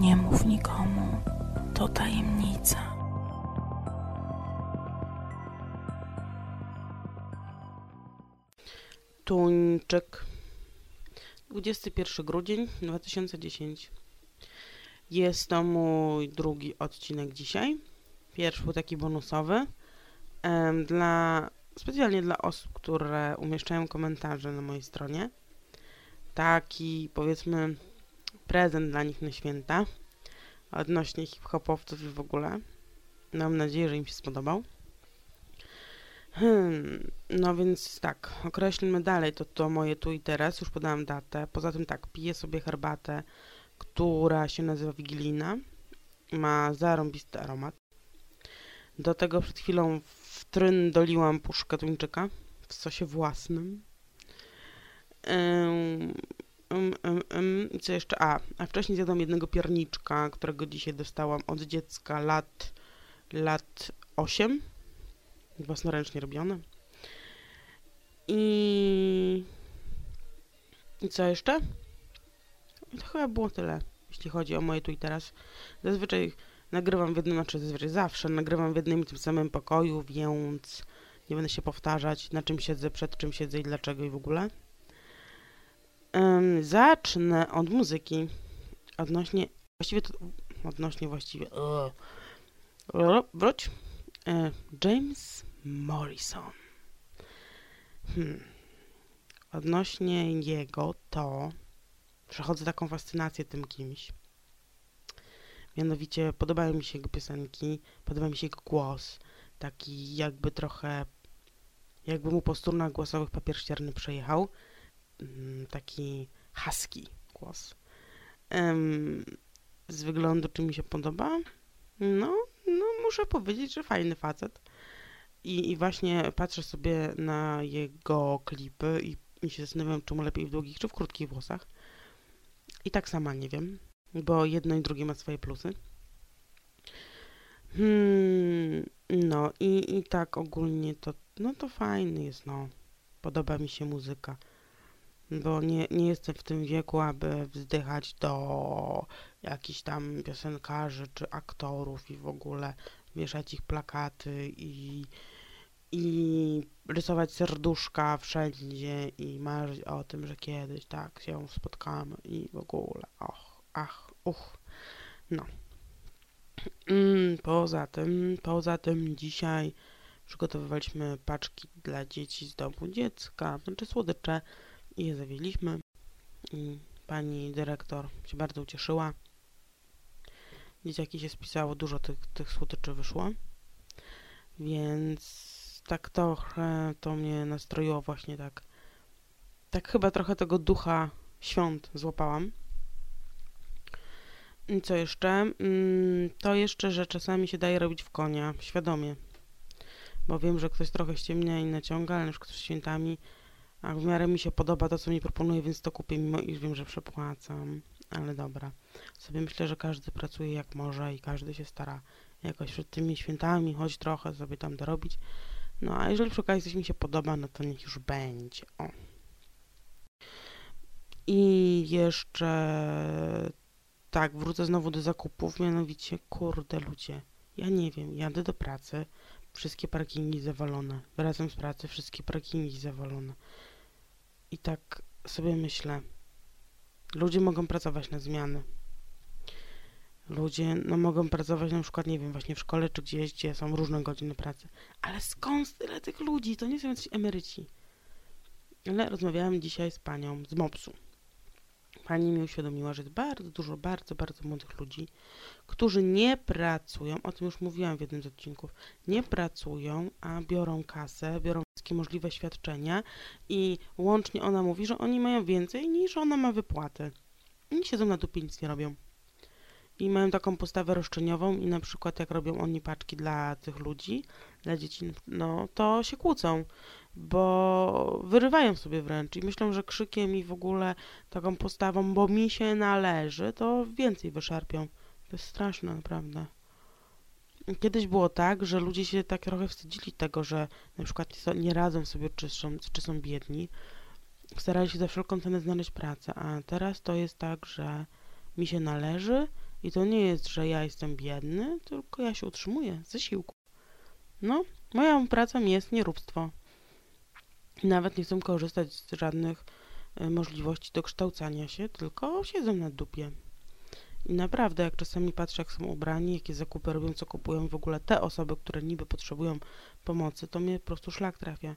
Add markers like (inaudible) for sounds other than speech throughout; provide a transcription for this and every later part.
Nie mów nikomu, to tajemnica. Tuńczyk. 21 grudzień 2010. Jest to mój drugi odcinek dzisiaj. Pierwszy był taki bonusowy. Dla, specjalnie dla osób, które umieszczają komentarze na mojej stronie. Taki, powiedzmy, prezent dla nich na święta. Odnośnie hip-hopowców i w ogóle. Mam nadzieję, że im się spodobał. Hmm, no więc tak, określmy dalej to, to moje tu i teraz, już podałam datę. Poza tym tak, piję sobie herbatę, która się nazywa Wigilina. Ma zarąbisty aromat. Do tego przed chwilą w tryn doliłam puszkę tuńczyka w sosie własnym. Um, um, um. Co jeszcze? A, a wcześniej zjadłam jednego pierniczka, którego dzisiaj dostałam od dziecka lat, lat 8 własnoręcznie robione. I... I co jeszcze? To chyba było tyle, jeśli chodzi o moje tu i teraz. Zazwyczaj nagrywam w jednym, znaczy zazwyczaj zawsze nagrywam w jednym i tym samym pokoju, więc nie będę się powtarzać, na czym siedzę, przed czym siedzę i dlaczego i w ogóle. Um, zacznę od muzyki. Odnośnie, właściwie to, odnośnie właściwie, uh, wróć. Uh, James Morrison. Hmm. Odnośnie jego to przechodzę taką fascynację tym kimś. Mianowicie podobają mi się jego piosenki, podoba mi się jego głos, taki jakby trochę, jakby mu po strunach głosowych papier ścierny przejechał. Hmm, taki husky głos. Z wyglądu czy mi się podoba? No, no muszę powiedzieć, że fajny facet. I, I właśnie patrzę sobie na jego klipy i, i się zastanawiam, czemu lepiej w długich czy w krótkich włosach. I tak sama nie wiem, bo jedno i drugie ma swoje plusy. Hmm, no i, i tak ogólnie to, no to fajny jest, no. Podoba mi się muzyka. Bo nie, nie jestem w tym wieku, aby wzdychać do jakichś tam piosenkarzy czy aktorów i w ogóle wieszać ich plakaty i i rysować serduszka wszędzie i marzyć o tym, że kiedyś tak się spotkamy i w ogóle, och, ach, uch, no. Mm, poza tym, poza tym dzisiaj przygotowywaliśmy paczki dla dzieci z domu dziecka, znaczy słodycze i je zawieźliśmy i pani dyrektor się bardzo ucieszyła. Dzieciaki się spisało, dużo tych, tych słodyczy wyszło, więc tak trochę to mnie nastroiło właśnie tak. Tak chyba trochę tego ducha świąt złapałam. I co jeszcze? Mm, to jeszcze, że czasami się daje robić w konia, świadomie. Bo wiem, że ktoś trochę ściemnia i naciąga, ale na przykład z świętami, a w miarę mi się podoba to, co mi proponuje, więc to kupię, mimo iż wiem, że przepłacam. Ale dobra. Sobie myślę, że każdy pracuje jak może i każdy się stara jakoś przed tymi świętami, choć trochę sobie tam dorobić. No, a jeżeli przy okazji coś mi się podoba, no to niech już będzie. O. I jeszcze tak, wrócę znowu do zakupów, mianowicie, kurde ludzie, ja nie wiem, jadę do pracy, wszystkie parkingi zawalone. Wracam z pracy, wszystkie parkingi zawalone. I tak sobie myślę, ludzie mogą pracować na zmiany ludzie no, mogą pracować na przykład, nie wiem, właśnie w szkole czy gdzieś, gdzie są różne godziny pracy. Ale skąd tyle tych ludzi? To nie są jacyś emeryci. Ale rozmawiałam dzisiaj z panią z MOPS-u. Pani mi uświadomiła, że jest bardzo dużo, bardzo, bardzo młodych ludzi, którzy nie pracują, o tym już mówiłam w jednym z odcinków, nie pracują, a biorą kasę, biorą wszystkie możliwe świadczenia i łącznie ona mówi, że oni mają więcej niż ona ma wypłaty. Oni siedzą na dupie, nic nie robią i mają taką postawę roszczeniową i na przykład jak robią oni paczki dla tych ludzi, dla dzieci, no to się kłócą, bo wyrywają sobie wręcz i myślą, że krzykiem i w ogóle taką postawą, bo mi się należy, to więcej wyszarpią. To jest straszne, naprawdę. Kiedyś było tak, że ludzie się tak trochę wstydzili tego, że na przykład nie radzą sobie, czy są, czy są biedni. Starali się za wszelką cenę znaleźć pracę, a teraz to jest tak, że mi się należy, I to nie jest, że ja jestem biedny, tylko ja się utrzymuję ze siłku. No, moją pracą jest nieróbstwo. Nawet nie chcę korzystać z żadnych y, możliwości dokształcania się, tylko siedzę na dupie. I naprawdę, jak czasami patrzę, jak są ubrani, jakie zakupy robią, co kupują, w ogóle te osoby, które niby potrzebują pomocy, to mnie po prostu szlak trafia.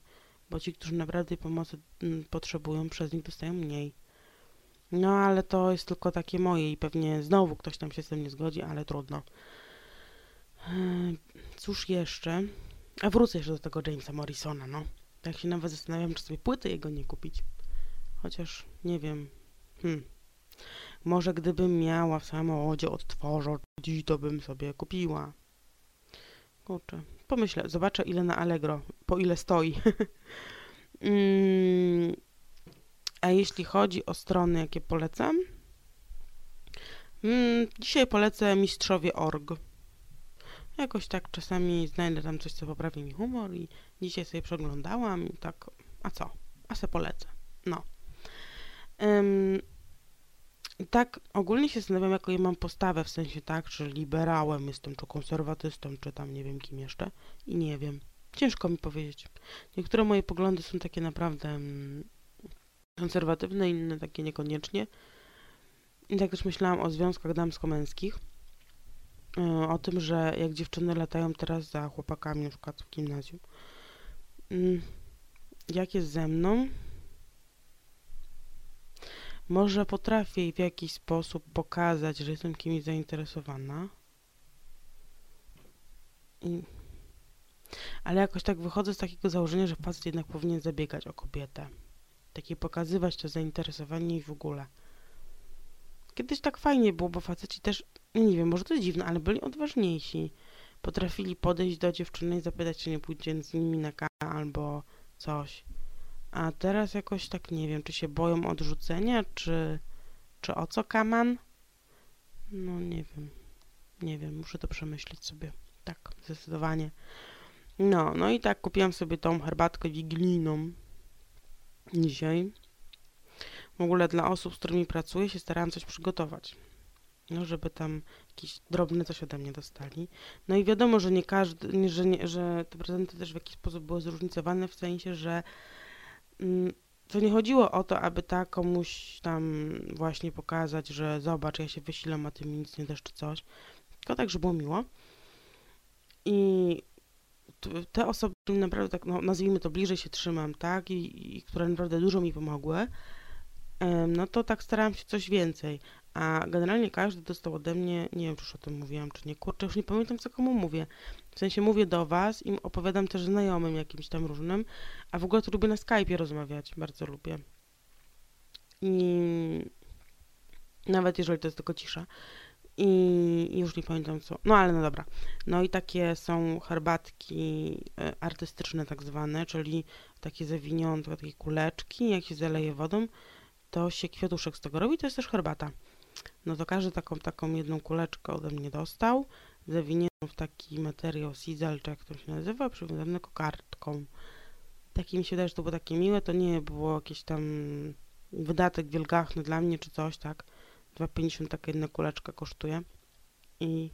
Bo ci, którzy naprawdę pomocy mm, potrzebują, przez nich dostają mniej. No, ale to jest tylko takie moje i pewnie znowu ktoś tam się z tym nie zgodzi, ale trudno. Eee, cóż jeszcze? A wrócę jeszcze do tego Jamesa Morrisona, no. Tak się nawet zastanawiam, czy sobie płyty jego nie kupić. Chociaż, nie wiem. Hmm. Może gdybym miała w samochodzie odtworzacz, to bym sobie kupiła. Kurczę, pomyślę, zobaczę ile na Allegro, po ile stoi. (laughs) mm, a jeśli chodzi o strony, jakie polecam, mm, dzisiaj polecę mistrzowie.org. Jakoś tak czasami znajdę tam coś, co poprawi mi humor i dzisiaj sobie przeglądałam i tak, a co? A se polecę. No. Um, tak ogólnie się zastanawiam, jaką ja mam postawę, w sensie tak, czy liberałem jestem, czy konserwatystą, czy tam nie wiem kim jeszcze i nie wiem. Ciężko mi powiedzieć. Niektóre moje poglądy są takie naprawdę mm, konserwatywne, inne takie niekoniecznie. I tak też myślałam o związkach damsko-męskich. E, o tym, że jak dziewczyny latają teraz za chłopakami, na przykład w gimnazjum. Mm, jak jest ze mną? Może potrafię w jakiś sposób pokazać, że jestem kimś zainteresowana. I... Ale jakoś tak wychodzę z takiego założenia, że facet jednak powinien zabiegać o kobietę. Takie pokazywać to zainteresowanie i w ogóle. Kiedyś tak fajnie było, bo faceci też, nie wiem, może to jest dziwne, ale byli odważniejsi. Potrafili podejść do dziewczyny i zapytać, czy nie pójdzie z nimi na kawę albo coś. A teraz jakoś tak nie wiem, czy się boją odrzucenia, czy, czy o co kaman? No nie wiem. Nie wiem, muszę to przemyśleć sobie. Tak, zdecydowanie. No, no i tak kupiłam sobie tą herbatkę wigilijną dzisiaj. W ogóle dla osób, z którymi pracuję, się starałam coś przygotować. No, żeby tam jakieś drobne coś ode mnie dostali. No i wiadomo, że nie każdy, że, nie, że te prezenty też w jakiś sposób były zróżnicowane, w sensie, że mm, to nie chodziło o to, aby tak komuś tam właśnie pokazać, że zobacz, ja się wysilam, a ty mi nic nie dasz czy coś. Tylko tak, żeby było miło. I te osoby, którym naprawdę tak, no, nazwijmy to, bliżej się trzymam, tak, i, i które naprawdę dużo mi pomogły, no to tak starałam się coś więcej. A generalnie każdy dostał ode mnie, nie wiem, czy już o tym mówiłam, czy nie, kurczę, już nie pamiętam, co komu mówię. W sensie mówię do was i opowiadam też znajomym jakimś tam różnym, a w ogóle to lubię na Skype'ie rozmawiać, bardzo lubię. I nawet jeżeli to jest tylko cisza. I już nie pamiętam co. No ale no dobra. No i takie są herbatki e, artystyczne tak zwane, czyli takie zawiniące, takie kuleczki, jak się zaleje wodą, to się kwiatuszek z tego robi, to jest też herbata. No to każdy taką, taką jedną kuleczkę ode mnie dostał, zawiniętą w taki materiał sizzle, czy jak to się nazywa, przywiązany kokardką. Taki mi się wydaje, że to było takie miłe, to nie było jakieś tam wydatek wielgachny dla mnie, czy coś, tak. 2,50 taka jedna kuleczka kosztuje. I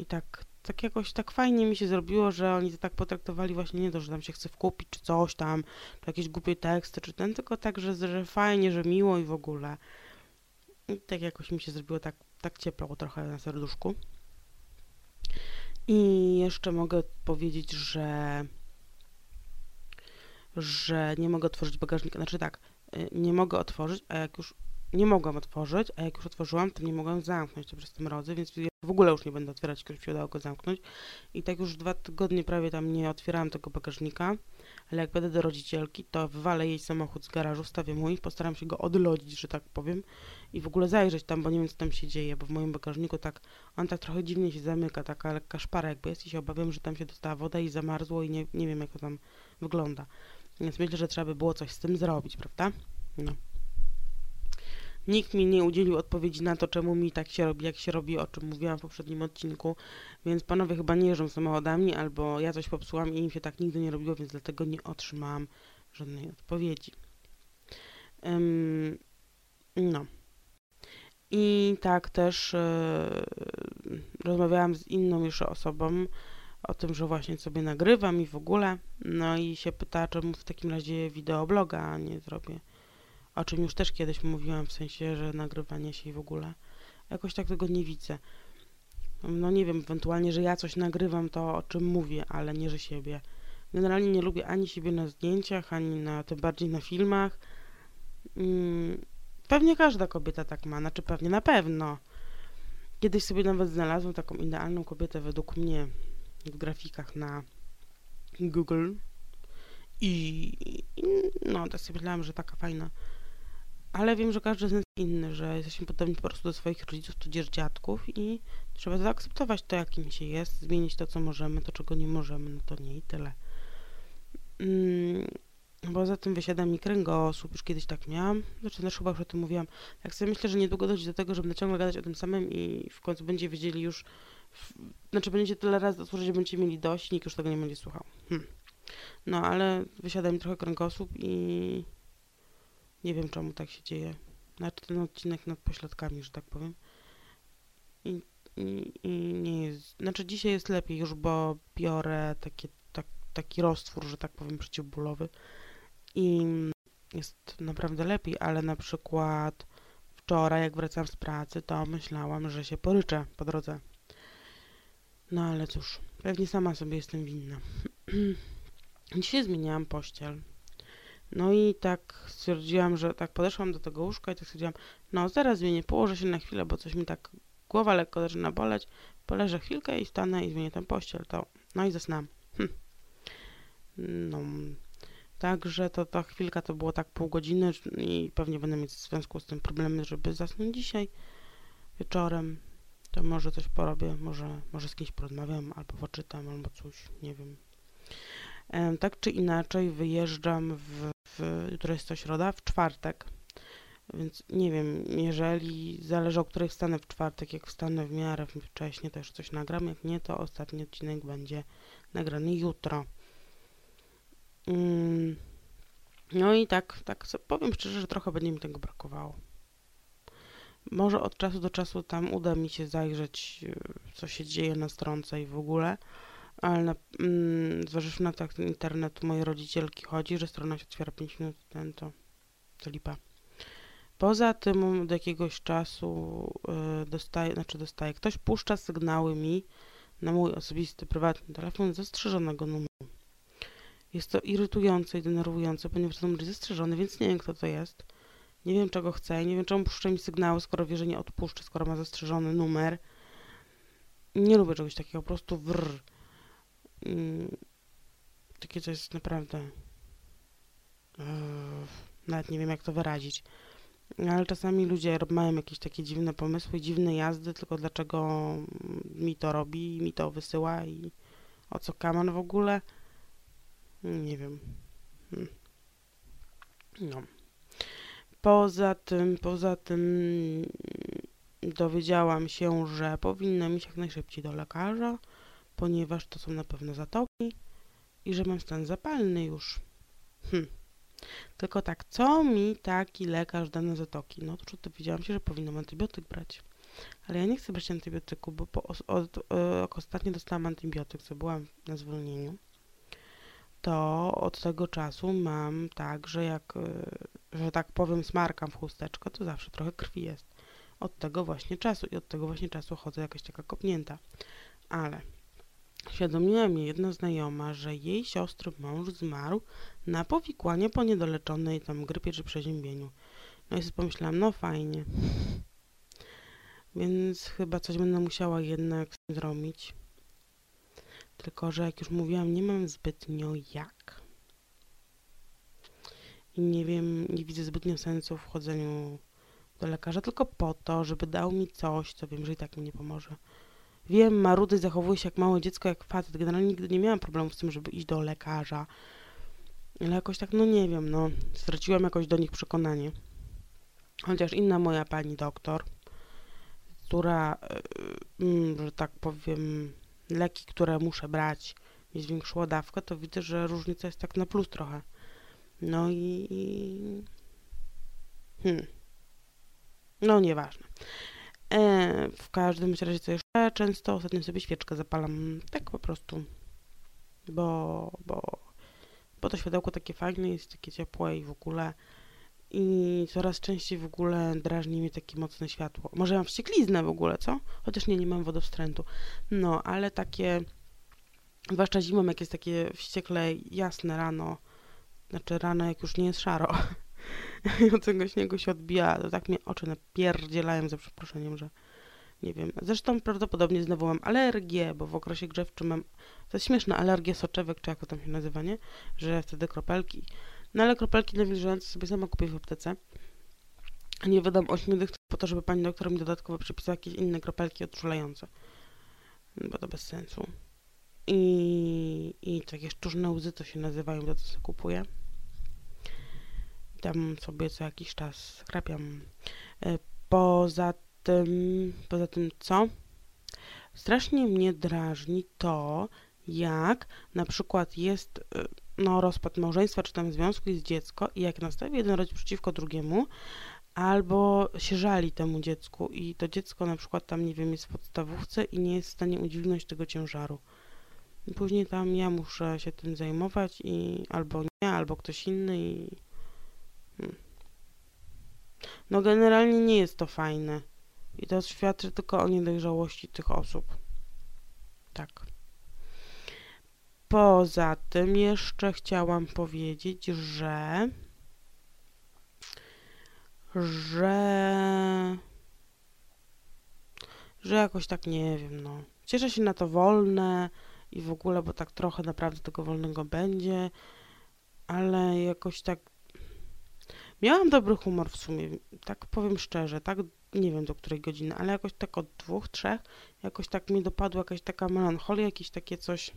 i tak, tak jakoś tak fajnie mi się zrobiło, że oni to tak potraktowali właśnie nie to, że tam się chce wkupić, czy coś tam, czy jakieś głupie teksty, czy ten, tylko tak, że, że fajnie, że miło i w ogóle. I tak jakoś mi się zrobiło tak, tak ciepło trochę na serduszku. I jeszcze mogę powiedzieć, że że nie mogę otworzyć bagażnika. Znaczy tak, y, nie mogę otworzyć, a jak już nie mogłam otworzyć, a jak już otworzyłam, to nie mogłam zamknąć to przez te mrozy, więc w ogóle już nie będę otwierać, kiedy się udało go zamknąć. I tak już dwa tygodnie prawie tam nie otwierałam tego bagażnika, ale jak będę do rodzicielki, to wywalę jej samochód z garażu, wstawię mój, postaram się go odlodzić, że tak powiem, i w ogóle zajrzeć tam, bo nie wiem, co tam się dzieje, bo w moim bagażniku tak, on tak trochę dziwnie się zamyka, taka lekka szpara jakby jest i się obawiam, że tam się dostała woda i zamarzło i nie, nie wiem, jak to tam wygląda. Więc myślę, że trzeba by było coś z tym zrobić, prawda? No. Nikt mi nie udzielił odpowiedzi na to, czemu mi tak się robi, jak się robi, o czym mówiłam w poprzednim odcinku, więc panowie chyba nie jeżdżą samochodami, albo ja coś popsułam i im się tak nigdy nie robiło, więc dlatego nie otrzymałam żadnej odpowiedzi. Um, no. I tak też yy, rozmawiałam z inną jeszcze osobą o tym, że właśnie sobie nagrywam i w ogóle. No i się pyta, czemu w takim razie wideobloga nie zrobię. O czym już też kiedyś mówiłam, w sensie, że nagrywanie się i w ogóle. Jakoś tak tego nie widzę. No nie wiem, ewentualnie, że ja coś nagrywam, to o czym mówię, ale nie, że siebie. Generalnie nie lubię ani siebie na zdjęciach, ani na, tym bardziej na filmach. Mm, pewnie każda kobieta tak ma, znaczy pewnie na pewno. Kiedyś sobie nawet znalazłam taką idealną kobietę według mnie w grafikach na Google i, i no, tak sobie myślałam, że taka fajna. Ale wiem, że każdy z nas jest inny, że jesteśmy podobni po prostu do swoich rodziców, tudzież dziadków i trzeba zaakceptować to, jakim się jest, zmienić to, co możemy, to, czego nie możemy, no to nie i tyle. Mm, Poza tym wysiada mi kręgosłup, już kiedyś tak miałam, znaczy też chyba już o tym mówiłam. Jak sobie myślę, że niedługo dojdzie do tego, że będę ciągle gadać o tym samym i w końcu będzie wiedzieli już, w, znaczy będziecie tyle razy słuchać, że będziecie mieli dość, nikt już tego nie będzie słuchał. Hm. No, ale wysiada mi trochę kręgosłup i nie wiem czemu tak się dzieje. Znaczy ten odcinek nad pośladkami, że tak powiem. I, i, i nie jest, znaczy dzisiaj jest lepiej już, bo biorę takie, tak, taki roztwór, że tak powiem, przeciwbólowy i jest naprawdę lepiej, ale na przykład wczoraj, jak wracam z pracy, to myślałam, że się poryczę po drodze. No ale cóż, pewnie sama sobie jestem winna. (clears throat) Dzisiaj zmieniałam pościel. No i tak stwierdziłam, że tak podeszłam do tego łóżka i tak stwierdziłam, no zaraz zmienię, położę się na chwilę, bo coś mi tak głowa lekko zaczyna boleć, poleżę chwilkę i stanę i zmienię tę pościel, to no i zasnęłam. Hm. No, Także to ta chwilka to było tak pół godziny i pewnie będę mieć w związku z tym problemy, żeby zasnąć dzisiaj wieczorem. To może coś porobię, może, może z kimś porozmawiam, albo poczytam, albo coś, nie wiem. tak czy inaczej wyjeżdżam w, w, jutro jest to środa, w czwartek. Więc nie wiem, jeżeli zależy o której wstanę w czwartek, jak wstanę w miarę wcześnie, to już coś nagram, jak nie, to ostatni odcinek będzie nagrany jutro. Mm. No i tak, tak powiem szczerze, że trochę będzie mi tego brakowało. Może od czasu do czasu tam uda mi się zajrzeć, y, co się dzieje na stronce i w ogóle, ale na, mm, zważywszy na tak ten internet mojej rodzicielki chodzi, że strona się otwiera 5 minut, ten to, to lipa. Poza tym od jakiegoś czasu y, dostaje, znaczy dostaje, ktoś puszcza sygnały mi na mój osobisty, prywatny telefon zastrzeżonego numeru. Jest to irytujące i denerwujące, ponieważ ten numer jest zastrzeżony, więc nie wiem, kto to jest. Nie wiem, czego chce, nie wiem, czemu puszcza mi sygnały, skoro wie, że nie odpuszczę, skoro ma zastrzeżony numer. Nie lubię czegoś takiego, po prostu wrr. Mm, takie coś jest naprawdę... Yy, nawet nie wiem, jak to wyrazić. Ale czasami ludzie mają jakieś takie dziwne pomysły, dziwne jazdy, tylko dlaczego mi to robi, mi to wysyła i o co kaman w ogóle. Nie wiem. Hmm. No. Poza tym, poza tym dowiedziałam się, że powinnam iść jak najszybciej do lekarza, ponieważ to są na pewno zatoki i że mam stan zapalny już. Hm. Tylko tak, co mi taki lekarz da na zatoki? No to dowiedziałam się, że powinnam antybiotyk brać. Ale ja nie chcę brać antybiotyku, bo po, od, od, od, ostatnio dostałam antybiotyk, co byłam na zwolnieniu to od tego czasu mam tak, że jak, e, że tak powiem, smarkam w chusteczkę, to zawsze trochę krwi jest. Od tego właśnie czasu i od tego właśnie czasu chodzę jakaś taka kopnięta. Ale świadomiła mnie jedna znajoma, że jej siostry mąż zmarł na powikłanie po niedoleczonej tam grypie czy przeziębieniu. No i sobie pomyślałam, no fajnie. Więc chyba coś będę musiała jednak zrobić. Tylko, że jak już mówiłam, nie mam zbytnio jak. I nie wiem, nie widzę zbytnio sensu w chodzeniu do lekarza, tylko po to, żeby dał mi coś, co wiem, że i tak mi nie pomoże. Wiem, marudy zachowuje się jak małe dziecko, jak facet. Generalnie nigdy nie miałam problemu z tym, żeby iść do lekarza. Ale jakoś tak, no nie wiem, no, straciłam jakoś do nich przekonanie. Chociaż inna moja pani doktor, która, yy, że tak powiem, leki, które muszę brać, mi zwiększyło dawkę, to widzę, że różnica jest tak na plus trochę. No i... Hmm. No, nieważne. E, w każdym razie, co jeszcze? Często ostatnio sobie świeczkę zapalam. Tak po prostu. Bo, bo, bo to światełko takie fajne, jest takie ciepłe i w ogóle. I coraz częściej w ogóle drażni mnie takie mocne światło. Może mam wściekliznę w ogóle, co? Chociaż nie, nie mam wodowstrętu. No, ale takie, zwłaszcza zimą, jak jest takie wściekle jasne rano, znaczy rano, jak już nie jest szaro, (laughs) (laughs) od tego śniegu się odbija, to tak mnie oczy napierdzielają za przeproszeniem, że nie wiem. Zresztą prawdopodobnie znowu mam alergię, bo w okresie grzewczym mam, to jest śmieszne, alergię soczewek, czy jak to tam się nazywa, nie? Że wtedy kropelki. No ale kropelki nawilżające sobie sama kupię w aptece. Nie wydam ośmiu po to, żeby pani doktor mi dodatkowo przepisała jakieś inne kropelki odczulające. Bo to bez sensu. I, i takie sztuczne łzy to się nazywają, to co kupuję. Tam sobie co jakiś czas skrapiam. E, poza tym, poza tym co? Strasznie mnie drażni to, jak na przykład jest e, no, rozpad małżeństwa czy tam związku, jest dziecko i jak nastawi jeden rodzic przeciwko drugiemu, albo się żali temu dziecku i to dziecko na przykład tam, nie wiem, jest w podstawówce i nie jest w stanie udźwignąć tego ciężaru. Później tam ja muszę się tym zajmować i albo nie, albo ktoś inny i... No generalnie nie jest to fajne. I to świadczy tylko o niedojrzałości tych osób. Tak. Poza tym jeszcze chciałam powiedzieć, że że że jakoś tak nie wiem, no. Cieszę się na to wolne i w ogóle, bo tak trochę naprawdę tego wolnego będzie, ale jakoś tak miałam dobry humor w sumie, tak powiem szczerze, tak nie wiem do której godziny, ale jakoś tak od dwóch, trzech, jakoś tak mi dopadła jakaś taka melancholia, jakieś takie coś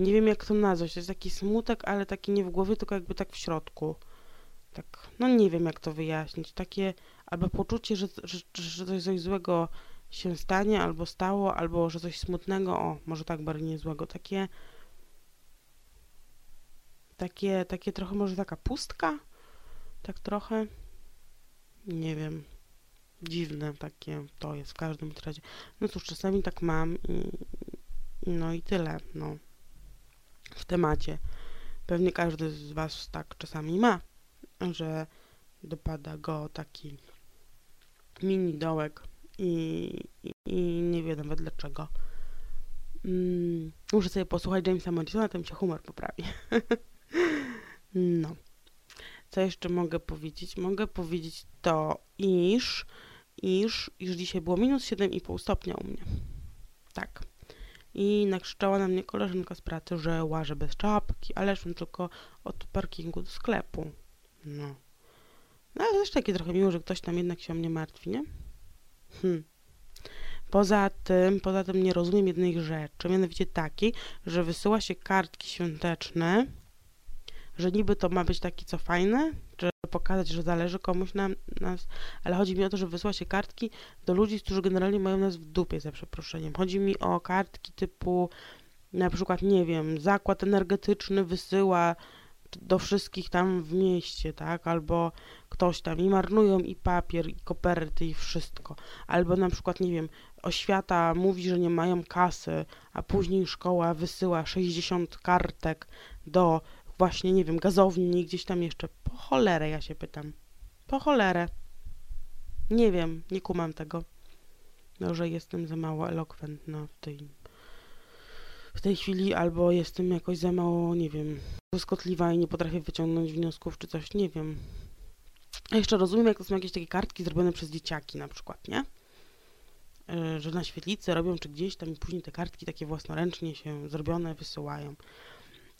nie wiem jak to nazwać, to jest taki smutek, ale taki nie w głowie, tylko jakby tak w środku. Tak, no nie wiem jak to wyjaśnić. Takie albo poczucie, że, że, że coś złego się stanie, albo stało, albo że coś smutnego, o, może tak bardziej nie złego. Takie, takie, takie trochę może taka pustka, tak trochę, nie wiem, dziwne takie to jest w każdym razie. No cóż, czasami tak mam i no i tyle, no w temacie. Pewnie każdy z Was tak czasami ma, że dopada go taki mini dołek i, i, i nie wiem nawet dlaczego. Mm, muszę sobie posłuchać Jamesa Morrisona, to mi się humor poprawi. (laughs) no. Co jeszcze mogę powiedzieć? Mogę powiedzieć to, iż, iż, iż dzisiaj było minus 7,5 stopnia u mnie. Tak i nakrzyczała na mnie koleżanka z pracy, że łażę bez czapki, ale szłam tylko od parkingu do sklepu. No. No ale też takie trochę miło, że ktoś tam jednak się o mnie martwi, nie? Hm. Poza tym, poza tym nie rozumiem jednej rzeczy, mianowicie takiej, że wysyła się kartki świąteczne, że niby to ma być taki co fajne, że pokazać, że zależy komuś na nas, ale chodzi mi o to, że wysła się kartki do ludzi, którzy generalnie mają nas w dupie, za przeproszeniem. Chodzi mi o kartki typu na przykład, nie wiem, zakład energetyczny wysyła do wszystkich tam w mieście, tak, albo ktoś tam i marnują i papier, i koperty, i wszystko. Albo na przykład, nie wiem, oświata mówi, że nie mają kasy, a później szkoła wysyła 60 kartek do właśnie, nie wiem, gazowni, gdzieś tam jeszcze. Po cholerę ja się pytam. Po cholerę. Nie wiem, nie kumam tego. Może jestem za mało elokwentna w tej, w tej chwili, albo jestem jakoś za mało, nie wiem, błyskotliwa i nie potrafię wyciągnąć wniosków, czy coś, nie wiem. A jeszcze rozumiem, jak to są jakieś takie kartki zrobione przez dzieciaki na przykład, nie? E, że na świetlicy robią, czy gdzieś tam i później te kartki takie własnoręcznie się zrobione wysyłają.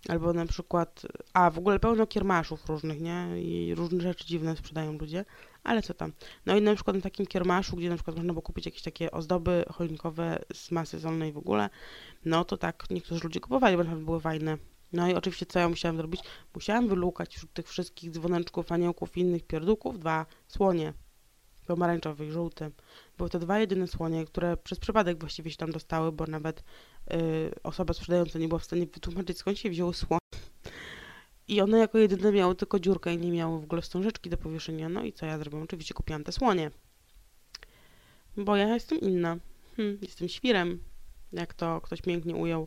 Albo na przykład, a w ogóle pełno kiermaszów różnych, nie? I różne rzeczy dziwne sprzedają ludzie, ale co tam. No i na przykład na takim kiermaszu, gdzie na przykład można było kupić jakieś takie ozdoby choinkowe z masy solnej w ogóle, no to tak niektórzy ludzie kupowali, bo naprawdę były fajne. No i oczywiście co ja musiałam zrobić? Musiałam wylukać wśród tych wszystkich dzwoneczków, aniołków i innych pierdółków dwa słonie pomarańczowy i żółty. Były to dwa jedyne słonie, które przez przypadek właściwie się tam dostały, bo nawet osoba sprzedająca nie była w stanie wytłumaczyć, skąd się wzięły słonie. I one jako jedyne miały tylko dziurkę i nie miały w ogóle wstążeczki do powieszenia. No i co ja zrobiłam? Oczywiście kupiłam te słonie. Bo ja jestem inna. Hm, jestem świrem, jak to ktoś pięknie ujął.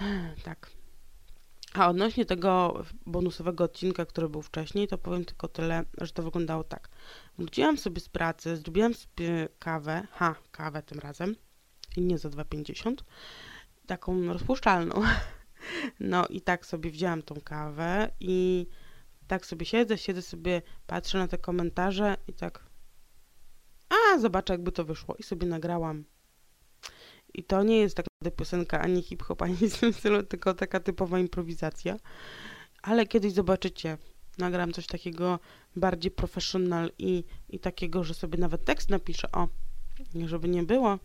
(sighs) Tak. A odnośnie tego bonusowego odcinka, który był wcześniej, to powiem tylko tyle, że to wyglądało tak. Wróciłam sobie z pracy, zrobiłam sobie kawę, ha, kawę tym razem, i nie za 2,50, taką rozpuszczalną. (laughs) No i tak sobie wzięłam tą kawę i tak sobie siedzę, siedzę sobie, patrzę na te komentarze i tak a, zobaczę jakby to wyszło i sobie nagrałam. I to nie jest taka piosenka ani hip-hop, ani w tym stylu, tylko taka typowa improwizacja. Ale kiedyś zobaczycie, nagram coś takiego bardziej professional i, i takiego, że sobie nawet tekst napiszę. O, żeby nie było.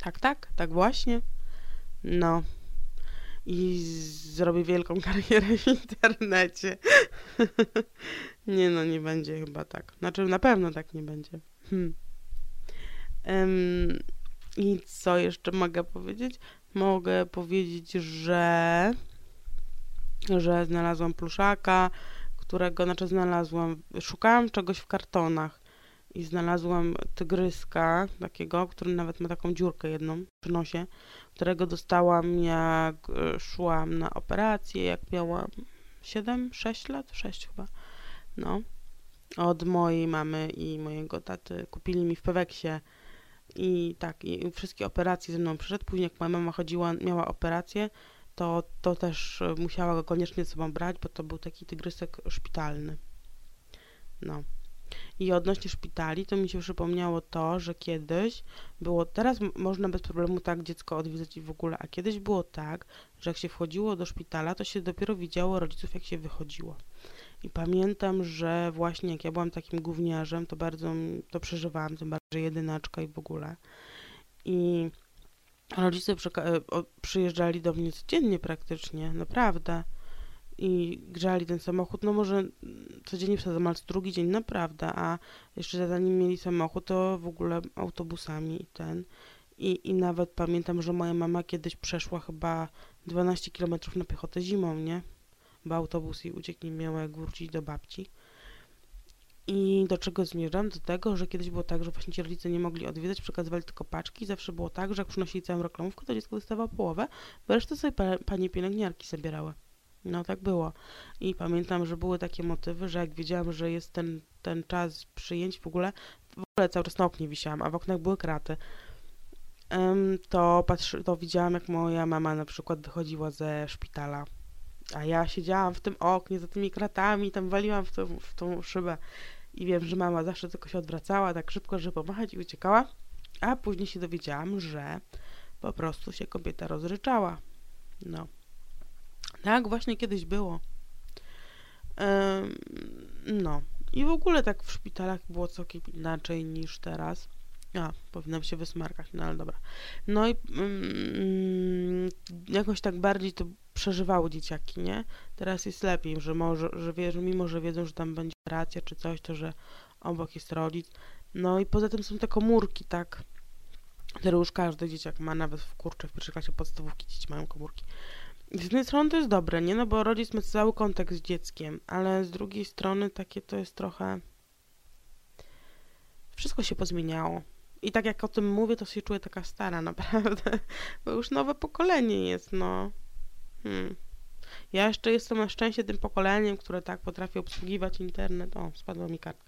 Tak, tak, tak właśnie. No. I zrobię wielką (laughs) karierę w internecie. (laughs) nie no, nie będzie chyba tak. Znaczy, na pewno tak nie będzie. Hmm. Um, I co jeszcze mogę powiedzieć? Mogę powiedzieć, że że znalazłam pluszaka, którego, znaczy znalazłam, szukałam czegoś w kartonach i znalazłam tygryska takiego, który nawet ma taką dziurkę jedną przy nosie, którego dostałam jak e, szłam na operację, jak miałam 7, 6 lat, 6 chyba, no, od mojej mamy i mojego taty. Kupili mi w Peweksie i tak, i wszystkie operacje ze mną przyszedł. Później jak moja mama chodziła, miała operację, to, to też musiała go koniecznie ze sobą brać, bo to był taki tygrysek szpitalny. No. I odnośnie szpitali, to mi się przypomniało to, że kiedyś było, teraz można bez problemu tak dziecko odwiedzać i w ogóle, a kiedyś było tak, że jak się wchodziło do szpitala, to się dopiero widziało rodziców, jak się wychodziło. I pamiętam, że właśnie jak ja byłam takim gówniarzem, to bardzo to przeżywałam, tym bardziej jedynaczka i w ogóle. I rodzice e, przyjeżdżali do mnie codziennie praktycznie, naprawdę. I grzali ten samochód, no może codziennie wsadzam, ale drugi dzień naprawdę, a jeszcze zanim mieli samochód, to w ogóle autobusami i ten. I, I nawet pamiętam, że moja mama kiedyś przeszła chyba 12 km na piechotę zimą, nie? bo autobus jej uciekł, nie miała jak wrócić do babci. I do czego zmierzam? Do tego, że kiedyś było tak, że właśnie ci rodzice nie mogli odwiedzać, przekazywali tylko paczki. Zawsze było tak, że jak przynosili całą reklamówkę, to dziecko dostawało połowę, bo resztę sobie pa panie pielęgniarki zabierały. No tak było. I pamiętam, że były takie motywy, że jak wiedziałam, że jest ten, ten czas przyjęć w ogóle, w ogóle cały czas na oknie wisiałam, a w oknach były kraty. To, patrzy, to widziałam, jak moja mama na przykład wychodziła ze szpitala a ja siedziałam w tym oknie, za tymi kratami, tam waliłam w, tą, w tą szybę. I wiem, że mama zawsze tylko się odwracała tak szybko, żeby pomachać i uciekała. A później się dowiedziałam, że po prostu się kobieta rozryczała. No. Tak właśnie kiedyś było. No. I w ogóle tak w szpitalach było całkiem inaczej niż teraz. A, powinnam się wysmarkać, no ale dobra. No i mm, jakoś tak bardziej to przeżywały dzieciaki, nie? Teraz jest lepiej, że może, że, wie, że mimo, że wiedzą, że tam będzie racja czy coś, to że obok jest rodzic. No i poza tym są te komórki, tak? Które już każdy dzieciak ma, nawet w kurcze w pierwszej klasie podstawówki dzieci mają komórki. Z jednej strony to jest dobre, nie? No bo rodzic ma cały kontakt z dzieckiem, ale z drugiej strony takie to jest trochę... Wszystko się pozmieniało. I tak jak o tym mówię, to się czuję taka stara, (laughs) naprawdę. Bo już nowe pokolenie jest, no. Hmm. Ja jeszcze jestem na szczęście tym pokoleniem, które tak potrafi obsługiwać internet. O, spadła mi kartka.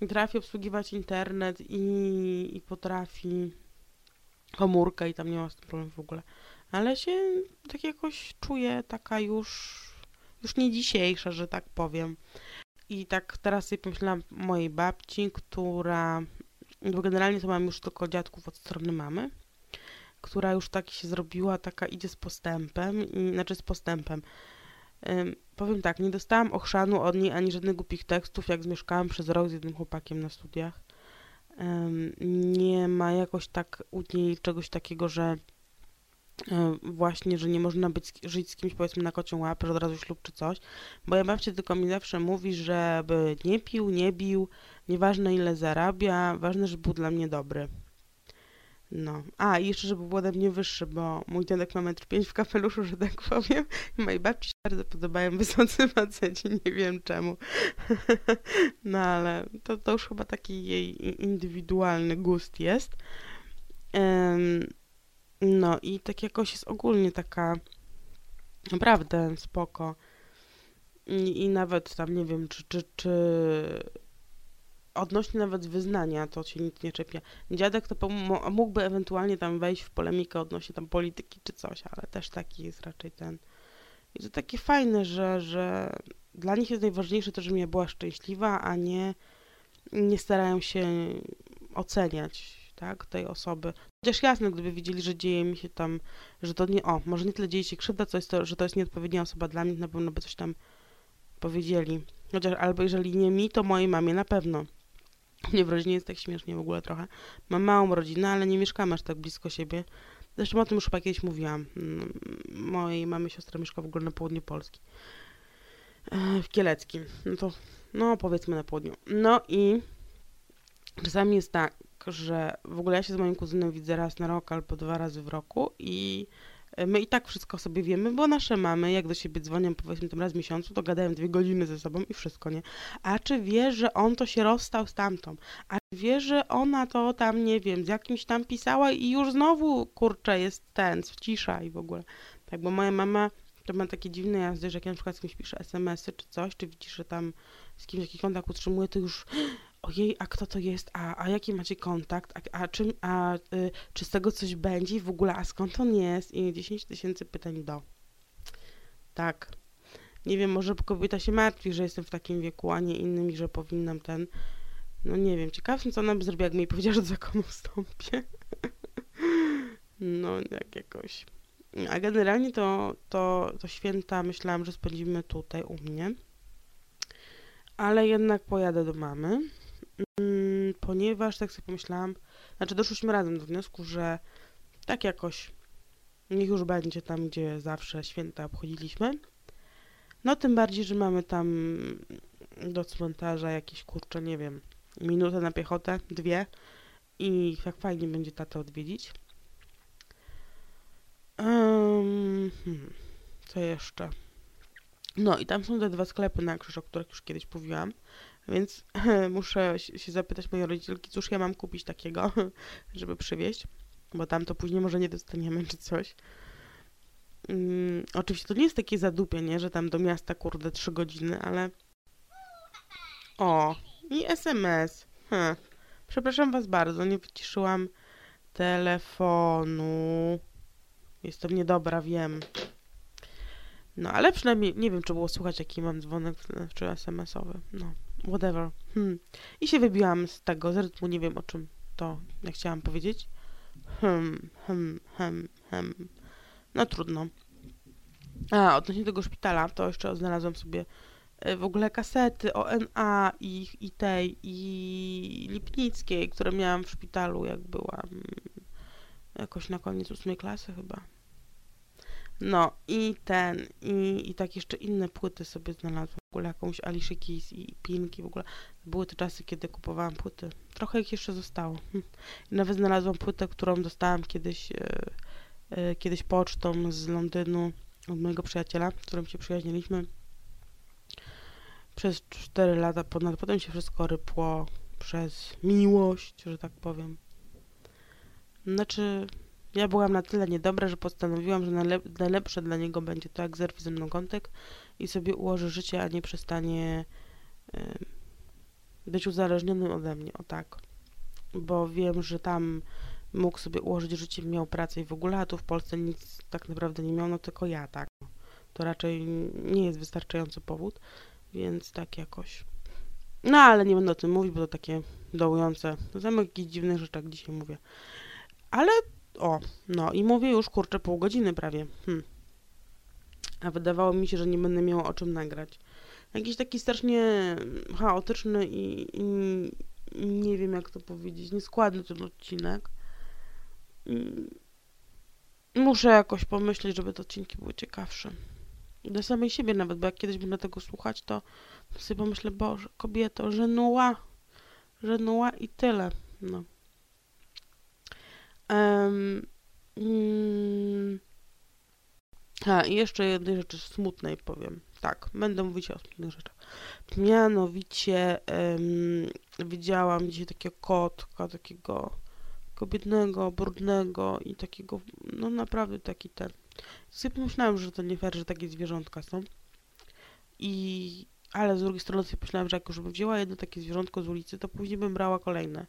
Potrafi obsługiwać internet i, i potrafi komórkę i tam nie ma z tym problemu w ogóle. Ale się tak jakoś czuję taka już, już nie dzisiejsza, że tak powiem. I tak teraz sobie pomyślałam mojej babci, która, bo generalnie to mam już tylko dziadków od strony mamy która już tak się zrobiła, taka idzie z postępem, znaczy z postępem. Um, powiem tak, nie dostałam ochrzanu od niej ani żadnych głupich tekstów, jak zmieszkałam przez rok z jednym chłopakiem na studiach. Um, nie ma jakoś tak u niej czegoś takiego, że właśnie, że nie można być, żyć z kimś powiedzmy na kocią łapę, że od razu ślub czy coś, bo ja babcia tylko mi zawsze mówi, żeby nie pił, nie bił, nieważne ile zarabia, ważne, żeby był dla mnie dobry. No. A, i jeszcze, żeby był ode mnie wyższy, bo mój dziadek ma metr pięć w kapeluszu, że tak powiem. I mojej babci się bardzo podobają (laughs) wysocy faceci, nie wiem czemu. (laughs) no ale to, to już chyba taki jej indywidualny gust jest. Um, no i tak jakoś jest ogólnie taka naprawdę spoko. I, i nawet tam nie wiem, czy, czy, czy odnośnie nawet wyznania, to się nic nie czepia. Dziadek to mógłby ewentualnie tam wejść w polemikę odnośnie tam polityki czy coś, ale też taki jest raczej ten. I to takie fajne, że, że dla nich jest najważniejsze to, żebym ja była szczęśliwa, a nie, nie starają się oceniać tak, tej osoby. Chociaż jasne, gdyby widzieli, że dzieje mi się tam, że to nie, o, może nie tyle dzieje się krzywda, co jest to, że to jest nieodpowiednia osoba dla mnie, na pewno by coś tam powiedzieli. Chociaż albo jeżeli nie mi, to mojej mamie na pewno. Nie w rodzinie jest tak śmiesznie w ogóle trochę. Mam małą rodzinę, ale nie mieszkamy aż tak blisko siebie. Zresztą o tym już chyba kiedyś mówiłam. Mm, mojej mamy siostra mieszka w ogóle na południu Polski. W Kieleckim. No to, no powiedzmy na południu. No i czasami jest tak, że w ogóle ja się z moim kuzynem widzę raz na rok albo dwa razy w roku i My i tak wszystko sobie wiemy, bo nasze mamy, jak do siebie dzwonią, powiedzmy tym raz w miesiącu, to gadają dwie godziny ze sobą i wszystko, nie? A czy wie, że on to się rozstał z tamtą? A czy wie, że ona to tam, nie wiem, z jakimś tam pisała i już znowu, kurczę, jest ten, cisza i w ogóle. Tak, bo moja mama to ma takie dziwne jazdy, że jak ja na przykład z kimś piszę smsy czy coś, czy widzisz, że tam z kimś jakiś kontakt utrzymuje, to już ojej, a kto to jest, a, a jaki macie kontakt, a, a, czym, a y, czy z tego coś będzie w ogóle, a skąd on jest i 10 tysięcy pytań do. Tak. Nie wiem, może kobieta się martwi, że jestem w takim wieku, a nie innym i że powinnam ten... No nie wiem, ciekaw co ona by zrobiła, jak mi powiedziała, (laughs) że do zakonu wstąpię. no, jak jakoś. A generalnie to, to, to święta myślałam, że spędzimy tutaj u mnie. Ale jednak pojadę do mamy ponieważ tak sobie pomyślałam, znaczy doszłyśmy razem do wniosku, że tak jakoś niech już będzie tam, gdzie zawsze święta obchodziliśmy. No tym bardziej, że mamy tam do cmentarza jakieś, kurczę, nie wiem, minutę na piechotę, dwie i tak fajnie będzie tatę odwiedzić. Um, hmm, co jeszcze? No i tam są te dwa sklepy na krzyż, o których już kiedyś mówiłam. Więc (laughs) muszę się zapytać mojej rodzicielki, cóż ja mam kupić takiego, (laughs) żeby przywieźć, bo tam to później może nie dostaniemy czy coś. Um, oczywiście to nie jest takie zadupie, nie, że tam do miasta, kurde, trzy godziny, ale... O, i SMS. Hm. Przepraszam was bardzo, nie wyciszyłam telefonu. Jestem niedobra, wiem. No, ale przynajmniej nie wiem, czy było słychać, jaki mam dzwonek czy SMS-owy. No whatever. Hmm. I się wybiłam z tego, z rytmu, nie wiem o czym to, jak chciałam powiedzieć. Hmm, hmm, hmm, hmm. No trudno. A, odnośnie tego szpitala, to jeszcze znalazłam sobie e, w ogóle kasety ONA i, i tej, i Lipnickiej, które miałam w szpitalu, jak byłam jakoś na koniec ósmej klasy chyba. No i ten, i, i tak jeszcze inne płyty sobie znalazłam. W ogóle jakąś Alicia Keys i Pinki, w ogóle były te czasy, kiedy kupowałam płyty. Trochę ich jeszcze zostało. Hm. I nawet znalazłam płytę, którą dostałam kiedyś, e, e, kiedyś pocztą z Londynu od mojego przyjaciela, z którym się przyjaźniliśmy. Przez 4 lata ponad. Potem się wszystko rypło przez miłość, że tak powiem. Znaczy, ja byłam na tyle niedobra, że postanowiłam, że najlep najlepsze dla niego będzie to, jak zerwie ze mną kątek i sobie ułoży życie, a nie przestanie być uzależnionym ode mnie, o tak. Bo wiem, że tam mógł sobie ułożyć życie, miał pracę i w ogóle, a tu w Polsce nic tak naprawdę nie miał, no tylko ja, tak. To raczej nie jest wystarczający powód, więc tak jakoś. No ale nie będę o tym mówić, bo to takie dołujące. Znam jakichś dziwnych rzeczach dzisiaj mówię. Ale o, no i mówię już, kurczę, pół godziny prawie. Hm. A wydawało mi się, że nie będę miała o czym nagrać. Jakiś taki strasznie chaotyczny i, i nie wiem jak to powiedzieć, nieskładny ten odcinek. Muszę jakoś pomyśleć, żeby te odcinki były ciekawsze. Do samej siebie nawet, bo jak kiedyś będę tego słuchać, to sobie pomyślę, Boże, kobieto, żenuła, żenuła i tyle. No. Um, mm, a, i jeszcze jednej rzeczy smutnej powiem. Tak, będę mówić o smutnych rzeczach. Mianowicie um, widziałam dzisiaj takiego kotka, takiego kobietnego, brudnego i takiego, no naprawdę taki ten. Sobie pomyślałam, że to nie fair, że takie zwierzątka są. I, ale z drugiej strony sobie pomyślałam, że jak już bym wzięła jedno takie zwierzątko z ulicy, to później bym brała kolejne.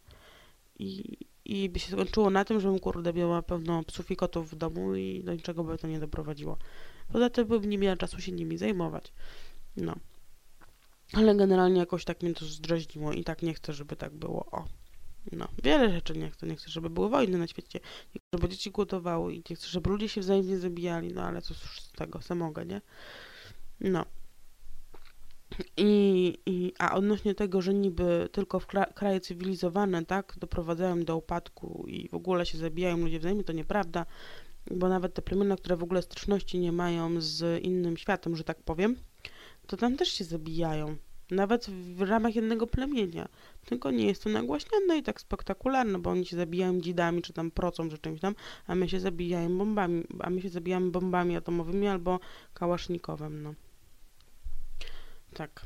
I, i by się skończyło na tym, żebym kurde miała pewno psów i kotów w domu i do niczego by to nie doprowadziło. Poza tym bym nie miała czasu się nimi zajmować. No. Ale generalnie jakoś tak mnie to zdraźniło i tak nie chcę, żeby tak było. O. No, wiele rzeczy nie chcę. Nie chcę, żeby były wojny na świecie, nie chcę, żeby dzieci głodowały i nie chcę, żeby ludzie się wzajemnie zabijali, no ale cóż z tego, samogę, nie? No. I, i, a odnośnie tego, że niby tylko w kraje cywilizowane, tak, doprowadzają do upadku i w ogóle się zabijają ludzie wzajemnie, to nieprawda, bo nawet te plemiona, które w ogóle styczności nie mają z innym światem, że tak powiem, to tam też się zabijają. Nawet w ramach jednego plemienia. Tylko nie jest to nagłaśniane i tak spektakularne, bo oni się zabijają dzidami, czy tam procą, czy czymś tam, a my się zabijają bombami, a my się zabijamy bombami atomowymi albo kałasznikowym, no. Tak.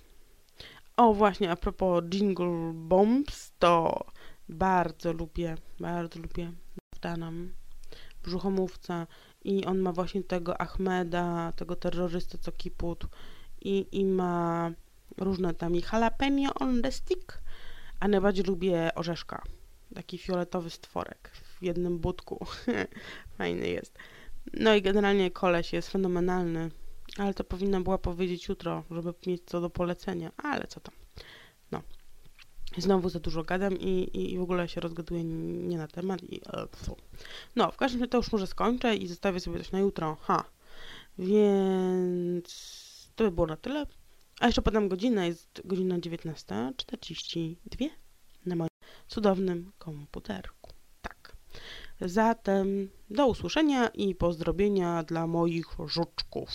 O, właśnie, a propos Jingle Bombs, to bardzo lubię, bardzo lubię Danam, brzuchomówca i on ma właśnie tego Ahmeda, tego terrorysty, co kiput i, i ma różne tam i jalapeno on the stick, a najbardziej lubię orzeszka. Taki fioletowy stworek w jednym budku. (laughs) Fajny jest. No i generalnie koleś jest fenomenalny, ale to powinna była powiedzieć jutro, żeby mieć co do polecenia, ale co tam. No. Znowu za dużo gadam i, i, i w ogóle się rozgaduję nie na temat i e, No, w każdym razie to już może skończę i zostawię sobie coś na jutro. Ha. Więc to by było na tyle. A jeszcze podam godzinę, jest godzina 19.42 na moim cudownym komputerku. Tak. Zatem do usłyszenia i pozdrowienia dla moich żuczków.